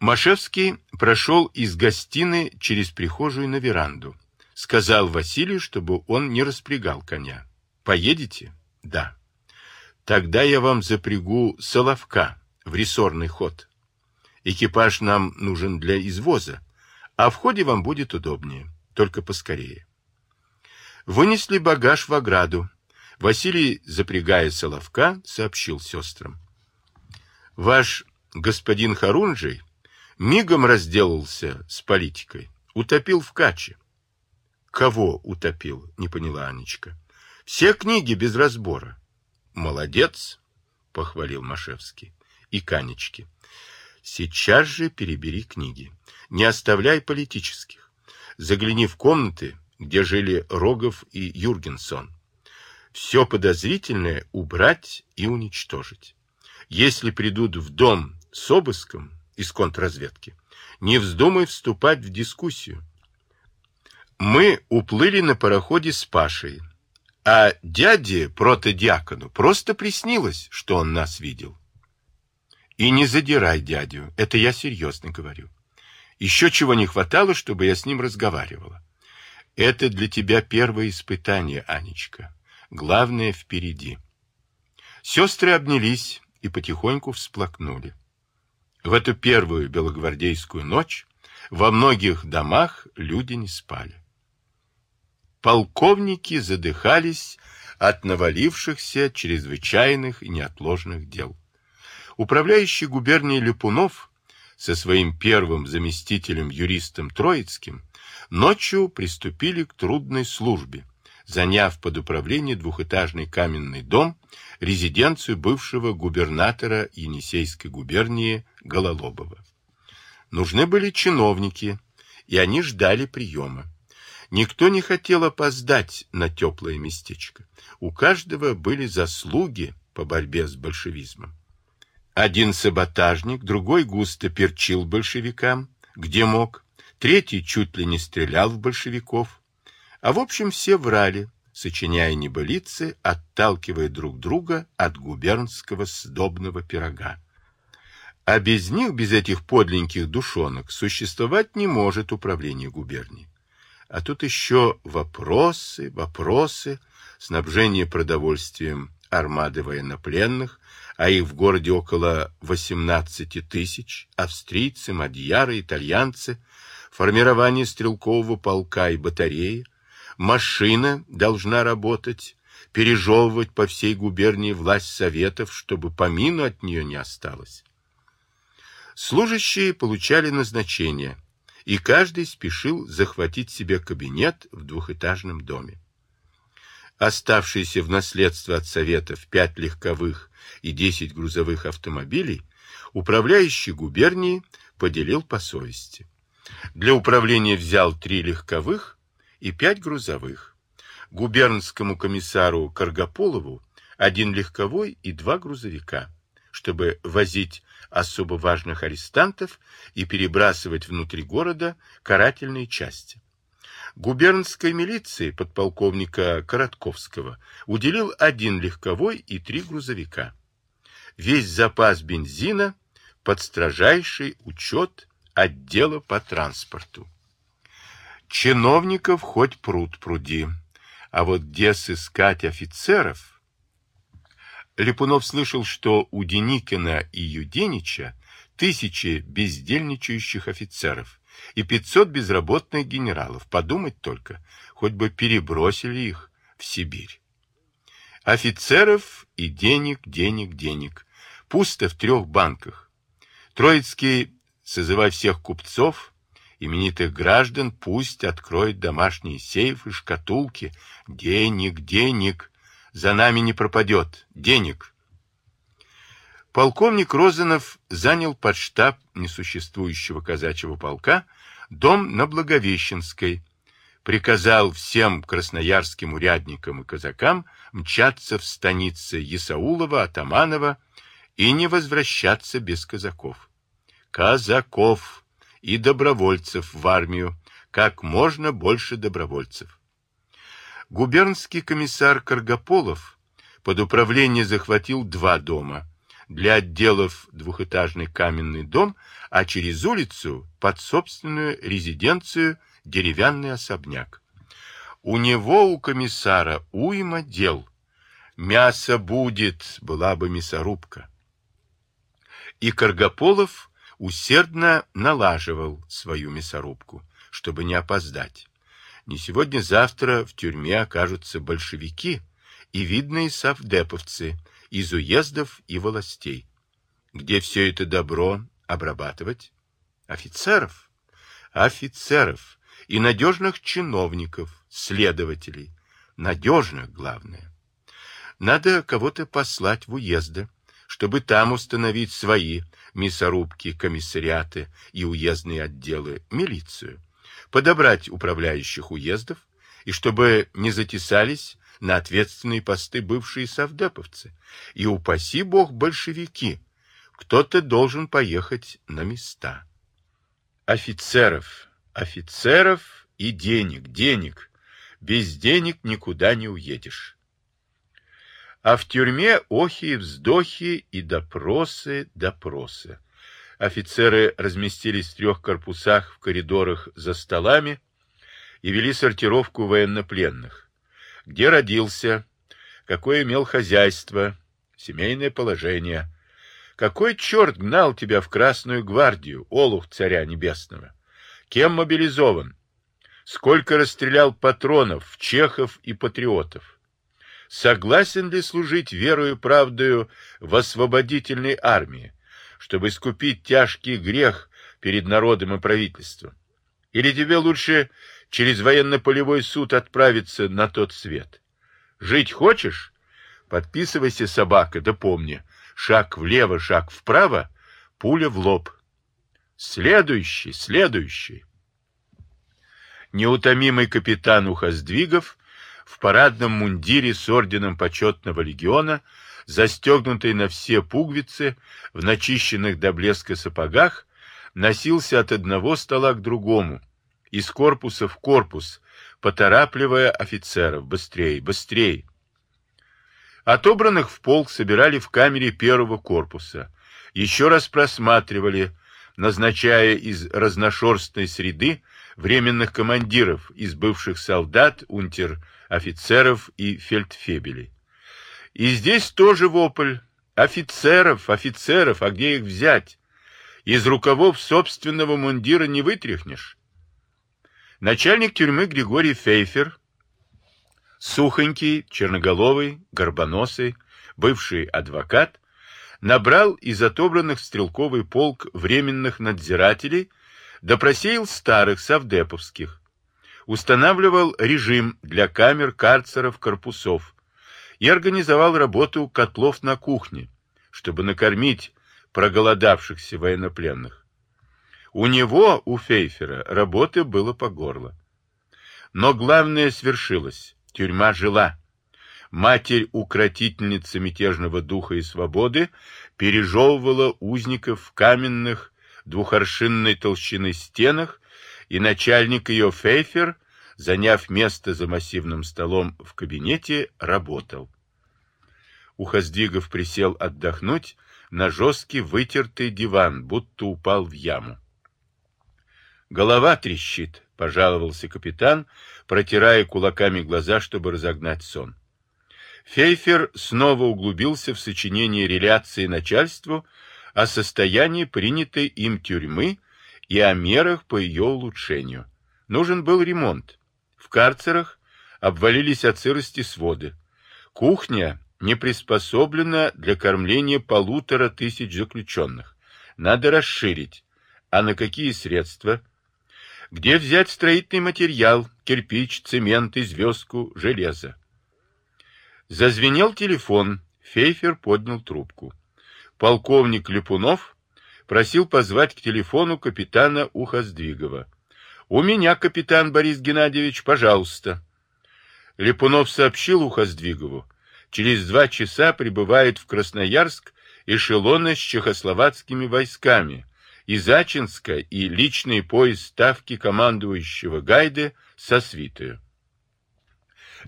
Машевский прошел из гостиной через прихожую на веранду. Сказал Василию, чтобы он не распрягал коня. «Поедете?» «Да». «Тогда я вам запрягу соловка в рессорный ход. Экипаж нам нужен для извоза, а в ходе вам будет удобнее, только поскорее». Вынесли багаж в ограду. Василий, запрягая соловка, сообщил сестрам. «Ваш господин Харунжий мигом разделался с политикой, утопил в каче. Кого утопил, не поняла Анечка. Все книги без разбора. Молодец, похвалил Машевский. И Канечки. Сейчас же перебери книги. Не оставляй политических. Загляни в комнаты, где жили Рогов и Юргенсон. Все подозрительное убрать и уничтожить. Если придут в дом с обыском, из контрразведки. Не вздумай вступать в дискуссию. Мы уплыли на пароходе с Пашей, а дяде протодиакону просто приснилось, что он нас видел. И не задирай дядю, это я серьезно говорю. Еще чего не хватало, чтобы я с ним разговаривала. Это для тебя первое испытание, Анечка. Главное впереди. Сестры обнялись и потихоньку всплакнули. В эту первую белогвардейскую ночь во многих домах люди не спали. Полковники задыхались от навалившихся чрезвычайных и неотложных дел. Управляющий губернией Липунов со своим первым заместителем юристом Троицким ночью приступили к трудной службе, заняв под управление двухэтажный каменный дом, резиденцию бывшего губернатора Енисейской губернии Гололобова. Нужны были чиновники, и они ждали приема. Никто не хотел опоздать на теплое местечко. У каждого были заслуги по борьбе с большевизмом. Один саботажник, другой густо перчил большевикам, где мог, третий чуть ли не стрелял в большевиков, а в общем все врали, сочиняя небылицы, отталкивая друг друга от губернского сдобного пирога. А без них, без этих подленьких душонок, существовать не может управление губернией. А тут еще вопросы, вопросы, снабжение продовольствием армады военнопленных, а их в городе около 18 тысяч, австрийцы, мадьяры, итальянцы, формирование стрелкового полка и батареи, Машина должна работать, пережевывать по всей губернии власть советов, чтобы помину от нее не осталось. Служащие получали назначение, и каждый спешил захватить себе кабинет в двухэтажном доме. Оставшиеся в наследство от советов пять легковых и десять грузовых автомобилей управляющий губернии поделил по совести. Для управления взял три легковых и пять грузовых. Губернскому комиссару Каргополову один легковой и два грузовика, чтобы возить особо важных арестантов и перебрасывать внутри города карательные части. Губернской милиции подполковника Коротковского уделил один легковой и три грузовика. Весь запас бензина под строжайший учет отдела по транспорту. Чиновников хоть пруд пруди, а вот где сыскать офицеров? Липунов слышал, что у Деникина и Юденича тысячи бездельничающих офицеров и пятьсот безработных генералов. Подумать только, хоть бы перебросили их в Сибирь. Офицеров и денег, денег, денег. Пусто в трех банках. Троицкий, созывая всех купцов, именитых граждан пусть откроют домашние сейфы, шкатулки. Денег, денег. За нами не пропадет. Денег. Полковник Розанов занял под штаб несуществующего казачьего полка дом на Благовещенской, приказал всем красноярским урядникам и казакам мчаться в станицы Ясаулова, Атаманова и не возвращаться без казаков. Казаков! И добровольцев в армию, как можно больше добровольцев. Губернский комиссар Каргополов под управление захватил два дома, для отделов двухэтажный каменный дом, а через улицу под собственную резиденцию деревянный особняк. У него, у комиссара, уйма дел. Мясо будет, была бы мясорубка. И Каргополов усердно налаживал свою мясорубку, чтобы не опоздать. Не сегодня-завтра в тюрьме окажутся большевики и видные совдеповцы из уездов и властей. Где все это добро обрабатывать? Офицеров. Офицеров и надежных чиновников, следователей. Надежных, главное. Надо кого-то послать в уезды, чтобы там установить свои мясорубки, комиссариаты и уездные отделы, милицию, подобрать управляющих уездов, и чтобы не затесались на ответственные посты бывшие совдеповцы, и упаси бог большевики, кто-то должен поехать на места. Офицеров, офицеров и денег, денег. Без денег никуда не уедешь. А в тюрьме охи и вздохи и допросы, допросы. Офицеры разместились в трех корпусах в коридорах за столами и вели сортировку военнопленных. Где родился, какое имел хозяйство, семейное положение. Какой черт гнал тебя в Красную гвардию, олух царя небесного? Кем мобилизован? Сколько расстрелял патронов, чехов и патриотов? Согласен ли служить верою и правдою в освободительной армии, чтобы искупить тяжкий грех перед народом и правительством? Или тебе лучше через военно-полевой суд отправиться на тот свет? Жить хочешь? Подписывайся, собака, да помни, шаг влево, шаг вправо, пуля в лоб. Следующий, следующий. Неутомимый капитан Ухоздвигов в парадном мундире с орденом почетного легиона, застегнутый на все пуговицы, в начищенных до блеска сапогах, носился от одного стола к другому, из корпуса в корпус, поторапливая офицеров. Быстрее, быстрее! Отобранных в полк собирали в камере первого корпуса, еще раз просматривали, назначая из разношерстной среды временных командиров из бывших солдат, унтер офицеров и фельдфебелей. И здесь тоже вопль. Офицеров, офицеров, а где их взять? Из рукавов собственного мундира не вытряхнешь. Начальник тюрьмы Григорий Фейфер, сухонький, черноголовый, горбоносый, бывший адвокат, набрал из отобранных стрелковый полк временных надзирателей, допросеял старых совдеповских, устанавливал режим для камер, карцеров, корпусов и организовал работу котлов на кухне, чтобы накормить проголодавшихся военнопленных. У него, у Фейфера, работы было по горло. Но главное свершилось. Тюрьма жила. Матерь-укротительница мятежного духа и свободы пережевывала узников в каменных двухоршинной толщины стенах и начальник ее Фейфер, заняв место за массивным столом в кабинете, работал. Ухоздвигов присел отдохнуть на жесткий вытертый диван, будто упал в яму. «Голова трещит», — пожаловался капитан, протирая кулаками глаза, чтобы разогнать сон. Фейфер снова углубился в сочинение реляции начальству о состоянии принятой им тюрьмы и о мерах по ее улучшению. Нужен был ремонт. В карцерах обвалились от сырости своды. Кухня не приспособлена для кормления полутора тысяч заключенных. Надо расширить. А на какие средства? Где взять строительный материал, кирпич, цемент, известку, железо? Зазвенел телефон. Фейфер поднял трубку. Полковник Липунов просил позвать к телефону капитана Ухоздвигова. «У меня, капитан Борис Геннадьевич, пожалуйста». Липунов сообщил Ухоздвигову. Через два часа прибывает в Красноярск эшелоны с чехословацкими войсками из Ачинска и личный поезд ставки командующего Гайды со свитою.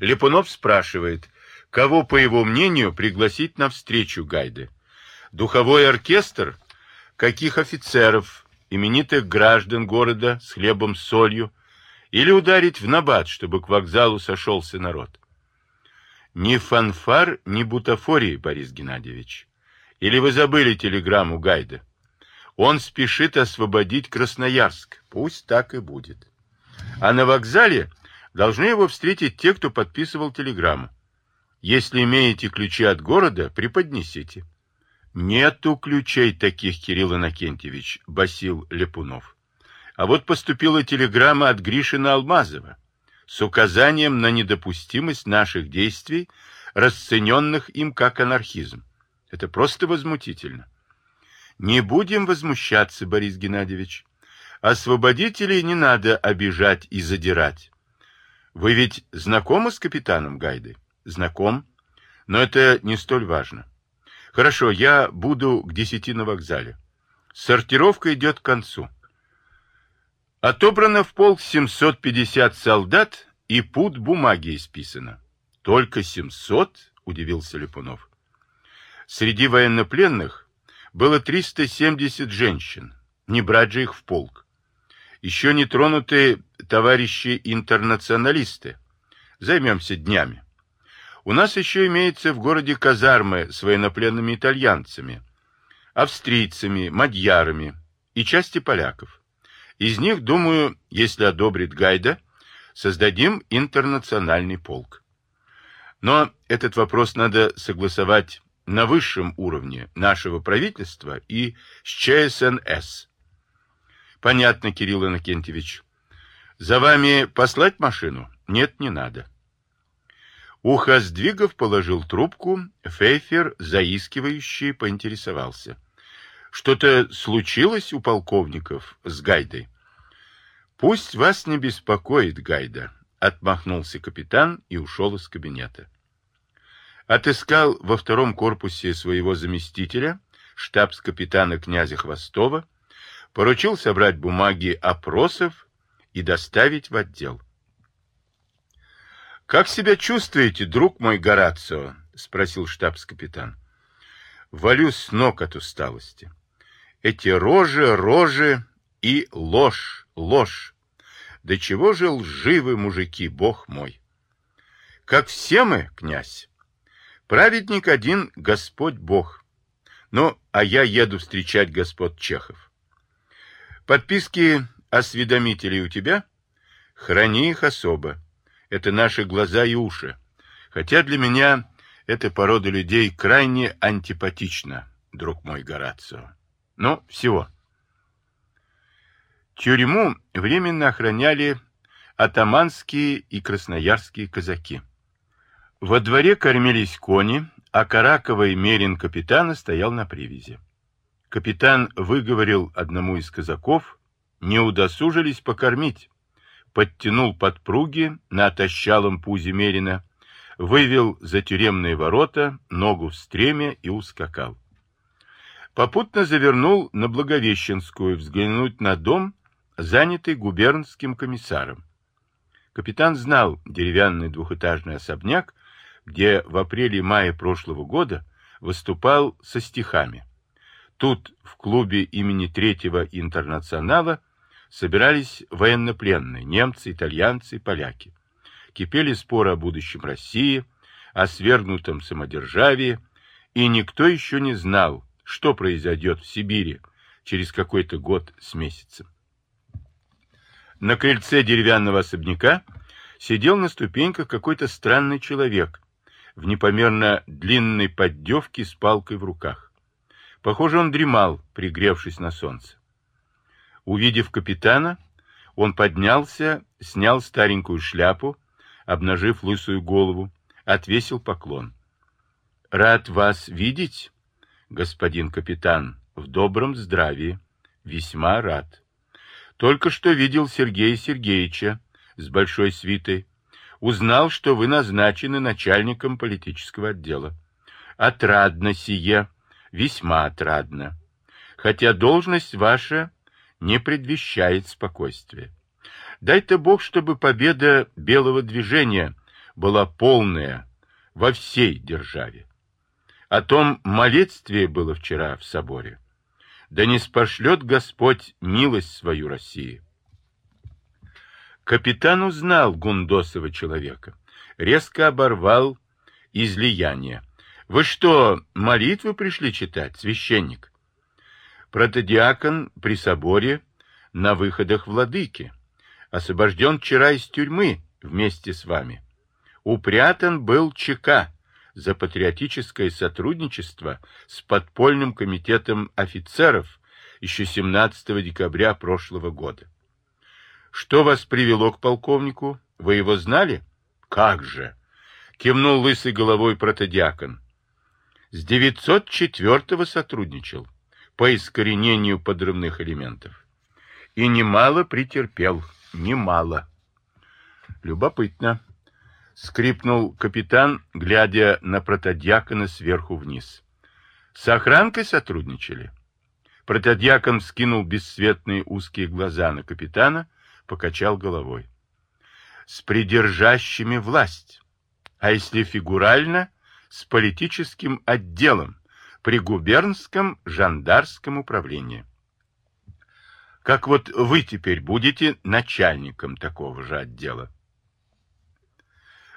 Липунов спрашивает, кого, по его мнению, пригласить на встречу Гайды. Духовой оркестр? Каких офицеров, именитых граждан города с хлебом с солью? Или ударить в набат, чтобы к вокзалу сошелся народ? Ни фанфар, ни бутафории, Борис Геннадьевич. Или вы забыли телеграмму Гайда? Он спешит освободить Красноярск. Пусть так и будет. А на вокзале должны его встретить те, кто подписывал телеграмму. Если имеете ключи от города, преподнесите. Нету ключей таких, Кирилл Иннокентьевич, басил Лепунов. А вот поступила телеграмма от Гришина Алмазова с указанием на недопустимость наших действий, расцененных им как анархизм. Это просто возмутительно. Не будем возмущаться, Борис Геннадьевич. Освободителей не надо обижать и задирать. Вы ведь знакомы с капитаном Гайдой? Знаком. Но это не столь важно. Хорошо, я буду к десяти на вокзале. Сортировка идет к концу. Отобрано в полк 750 солдат и пуд бумаги исписано. Только 700? Удивился Липунов. Среди военнопленных было 370 женщин. Не брать же их в полк. Еще не тронутые товарищи-интернационалисты. Займемся днями. У нас еще имеется в городе казармы с военнопленными итальянцами, австрийцами, мадьярами и части поляков. Из них, думаю, если одобрит Гайда, создадим интернациональный полк. Но этот вопрос надо согласовать на высшем уровне нашего правительства и с ЧСНС. Понятно, Кирилл Иннокентьевич. За вами послать машину? Нет, не надо. Ухо сдвигов положил трубку, Фейфер, заискивающий, поинтересовался. Что-то случилось у полковников с Гайдой? Пусть вас не беспокоит Гайда, отмахнулся капитан и ушел из кабинета. Отыскал во втором корпусе своего заместителя, штабс-капитана князя Хвостова, поручил собрать бумаги опросов и доставить в отдел. «Как себя чувствуете, друг мой Горацио?» — спросил штабс-капитан. «Валю с ног от усталости. Эти рожи, рожи и ложь, ложь. Да чего же лживы мужики, бог мой!» «Как все мы, князь. Праведник один — Господь Бог. Ну, а я еду встречать господ Чехов. Подписки осведомителей у тебя? Храни их особо это наши глаза и уши. Хотя для меня эта порода людей крайне антипатична, друг мой Горацио. Ну, всего. Тюрьму временно охраняли атаманские и красноярские казаки. Во дворе кормились кони, а караковый мерин капитана стоял на привязи. Капитан выговорил одному из казаков, не удосужились покормить подтянул подпруги на отощалом пузе Мерина, вывел за тюремные ворота, ногу в стреме и ускакал. Попутно завернул на Благовещенскую взглянуть на дом, занятый губернским комиссаром. Капитан знал деревянный двухэтажный особняк, где в апреле-мае прошлого года выступал со стихами. Тут, в клубе имени Третьего Интернационала, собирались военнопленные, немцы, итальянцы, поляки. Кипели споры о будущем России, о свергнутом самодержавии, и никто еще не знал, что произойдет в Сибири через какой-то год с месяцем. На крыльце деревянного особняка сидел на ступеньках какой-то странный человек в непомерно длинной поддевке с палкой в руках. Похоже, он дремал, пригревшись на солнце. Увидев капитана, он поднялся, снял старенькую шляпу, обнажив лысую голову, отвесил поклон. — Рад вас видеть, господин капитан, в добром здравии. Весьма рад. Только что видел Сергея Сергеевича с большой свитой. Узнал, что вы назначены начальником политического отдела. Отрадно сие, весьма отрадно. Хотя должность ваша не предвещает спокойствия. Дай-то Бог, чтобы победа белого движения была полная во всей державе. О том молитве было вчера в соборе. Да не спошлет Господь милость свою России. Капитан узнал Гундосова человека, резко оборвал излияние. Вы что, молитвы пришли читать, священник? Протодиакон при соборе на выходах владыки. Освобожден вчера из тюрьмы вместе с вами. Упрятан был ЧК за патриотическое сотрудничество с подпольным комитетом офицеров еще 17 декабря прошлого года. Что вас привело к полковнику? Вы его знали? Как же! Кивнул лысой головой протодиакон. С 904-го сотрудничал по искоренению подрывных элементов. И немало претерпел, немало. Любопытно. Скрипнул капитан, глядя на протодиакона сверху вниз. С охранкой сотрудничали? Протодиакон скинул бесцветные узкие глаза на капитана, покачал головой. С придержащими власть. А если фигурально, с политическим отделом при губернском жандарском управлении. Как вот вы теперь будете начальником такого же отдела.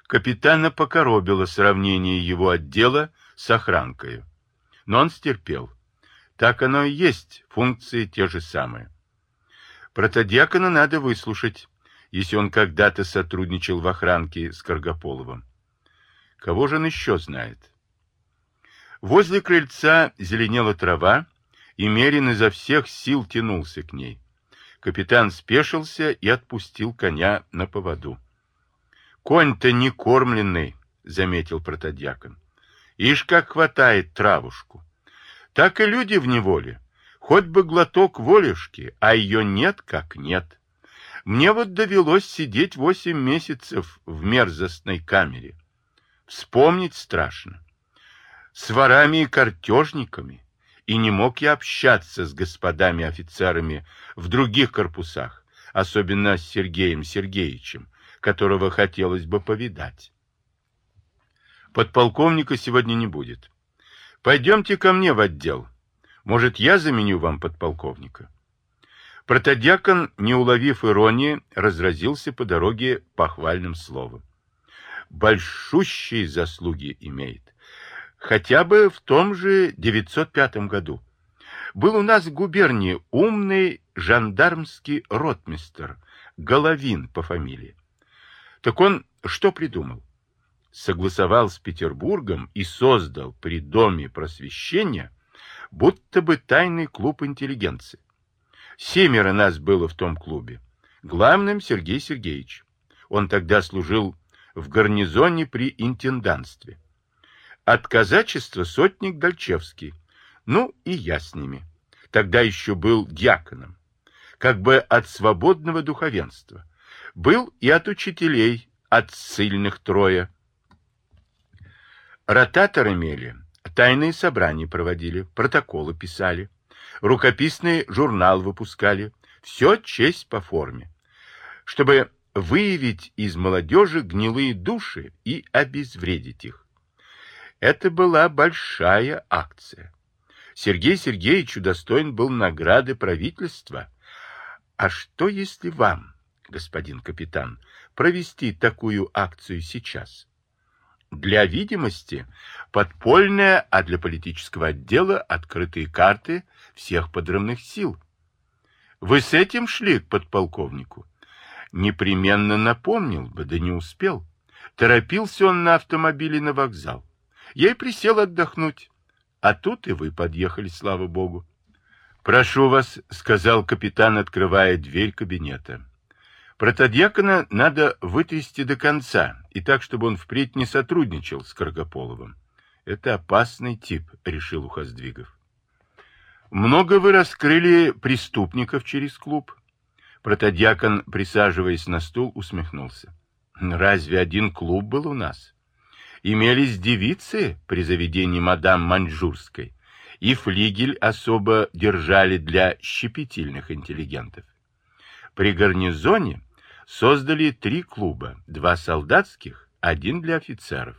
Капитана покоробило сравнение его отдела с охранкой. Но он стерпел. Так оно и есть, функции те же самые. Протодиакона надо выслушать, если он когда-то сотрудничал в охранке с Каргополовым. Кого же он еще знает? Возле крыльца зеленела трава, и Мерин изо всех сил тянулся к ней. Капитан спешился и отпустил коня на поводу. «Конь-то не кормленный», — заметил протодьякон. «Ишь, как хватает травушку. Так и люди в неволе. Хоть бы глоток волюшки, а ее нет как нет. Мне вот довелось сидеть восемь месяцев в мерзостной камере. Вспомнить страшно. С ворами и картежниками. И не мог я общаться с господами офицерами в других корпусах, особенно с Сергеем Сергеевичем, которого хотелось бы повидать. Подполковника сегодня не будет. Пойдемте ко мне в отдел. Может, я заменю вам подполковника? Протодьякон, не уловив иронии, разразился по дороге похвальным словом большущие заслуги имеет. Хотя бы в том же 905 году. Был у нас в губернии умный жандармский ротмистер, Головин по фамилии. Так он что придумал? Согласовал с Петербургом и создал при Доме просвещения будто бы тайный клуб интеллигенции. Семеро нас было в том клубе. Главным Сергей Сергеевич. Он тогда служил в гарнизоне при интенданстве. От казачества сотник Дальчевский. Ну, и я с ними. Тогда еще был дьяконом. Как бы от свободного духовенства. Был и от учителей, от сильных трое. Ротатор имели, тайные собрания проводили, протоколы писали, рукописный журнал выпускали. Все честь по форме. Чтобы выявить из молодежи гнилые души и обезвредить их. Это была большая акция. Сергей Сергеевич удостоен был награды правительства. А что если вам, господин капитан, провести такую акцию сейчас? Для видимости подпольная, а для политического отдела открытые карты всех подрывных сил. Вы с этим шли к подполковнику? непременно напомнил бы, да не успел. Торопился он на автомобиле на вокзал. Я и присел отдохнуть. А тут и вы подъехали, слава богу. «Прошу вас», — сказал капитан, открывая дверь кабинета. «Протодьякона надо вытрясти до конца, и так, чтобы он впредь не сотрудничал с Каргополовым. Это опасный тип», — решил Ухоздвигов. «Много вы раскрыли преступников через клуб?» Протодьякон, присаживаясь на стул, усмехнулся. Разве один клуб был у нас? Имелись девицы при заведении мадам Маньчжурской, и флигель особо держали для щепетильных интеллигентов. При гарнизоне создали три клуба, два солдатских, один для офицеров.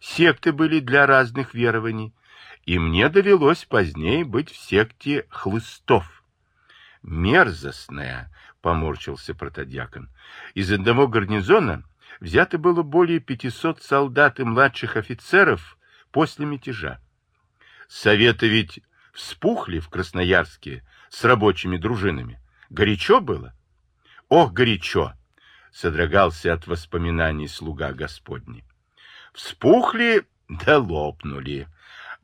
секты были для разных верований, и мне довелось позднее быть в секте хлыстов. Мерзостная, поморщился протодьякон. Из одного гарнизона взято было более 500 солдат и младших офицеров после мятежа. Советы ведь вспухли в Красноярске с рабочими дружинами. Горячо было? Ох, горячо! Содрогался от воспоминаний слуга Господний. Вспухли да лопнули.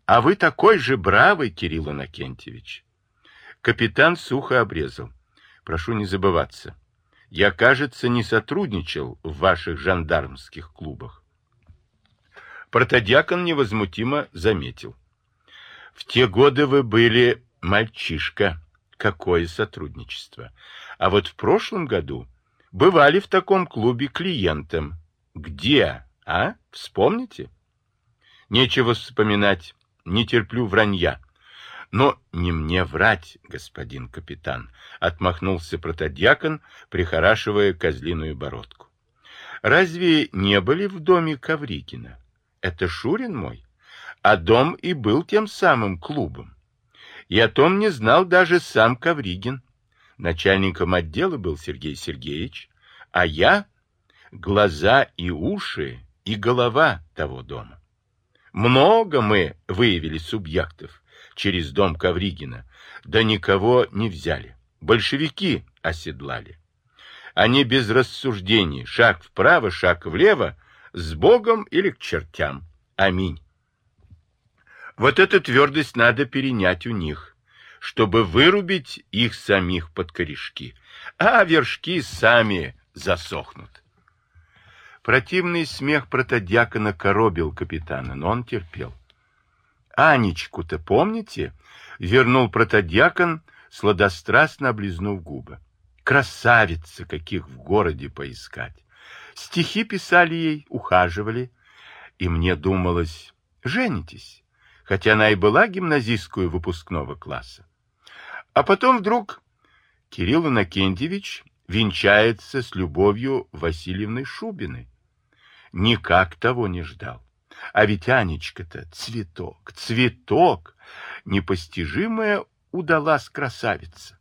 А вы такой же бравый, Кирилл Иннокентьевич. Капитан сухо обрезал. Прошу не забываться. Я, кажется, не сотрудничал в ваших жандармских клубах. Протодьякон невозмутимо заметил. В те годы вы были мальчишка. Какое сотрудничество. А вот в прошлом году бывали в таком клубе клиентом. Где, а? Вспомните? Нечего вспоминать. Не терплю вранья. Но не мне врать, господин капитан, отмахнулся протодьякон, прихорашивая козлиную бородку. Разве не были в доме Ковригина? Это Шурин мой, а дом и был тем самым клубом. И о том не знал даже сам Ковригин. Начальником отдела был Сергей Сергеевич, а я — глаза и уши и голова того дома. Много мы выявили субъектов, через дом Ковригина, да никого не взяли. Большевики оседлали. Они без рассуждений, шаг вправо, шаг влево, с Богом или к чертям. Аминь. Вот эту твердость надо перенять у них, чтобы вырубить их самих под корешки, а вершки сами засохнут. Противный смех протодьякона коробил капитана, но он терпел. Анечку-то помните? Вернул протодьякон, сладострастно облизнув губы. Красавица, каких в городе поискать. Стихи писали ей, ухаживали. И мне думалось, женитесь, хотя она и была гимназисткой выпускного класса. А потом вдруг Кирилл Иннокентьевич венчается с Любовью Васильевной Шубиной. Никак того не ждал. А ведь Анечка-то цветок, цветок, непостижимая удалась красавица.